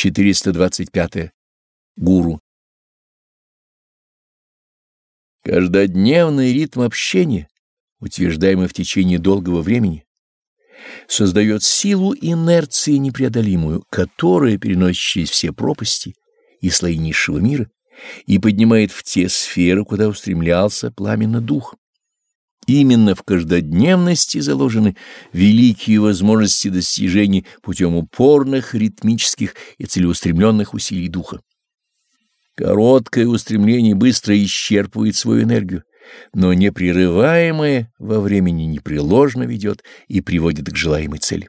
425. -е. Гуру. Каждодневный ритм общения, утверждаемый в течение долгого времени, создает силу инерции непреодолимую, которая переносит через все пропасти и слои низшего мира и поднимает в те сферы, куда устремлялся пламенно дух. Именно в каждодневности заложены великие возможности достижений путем упорных, ритмических и целеустремленных усилий духа. Короткое устремление быстро исчерпывает свою энергию, но непрерываемое во времени непреложно ведет и приводит к желаемой цели.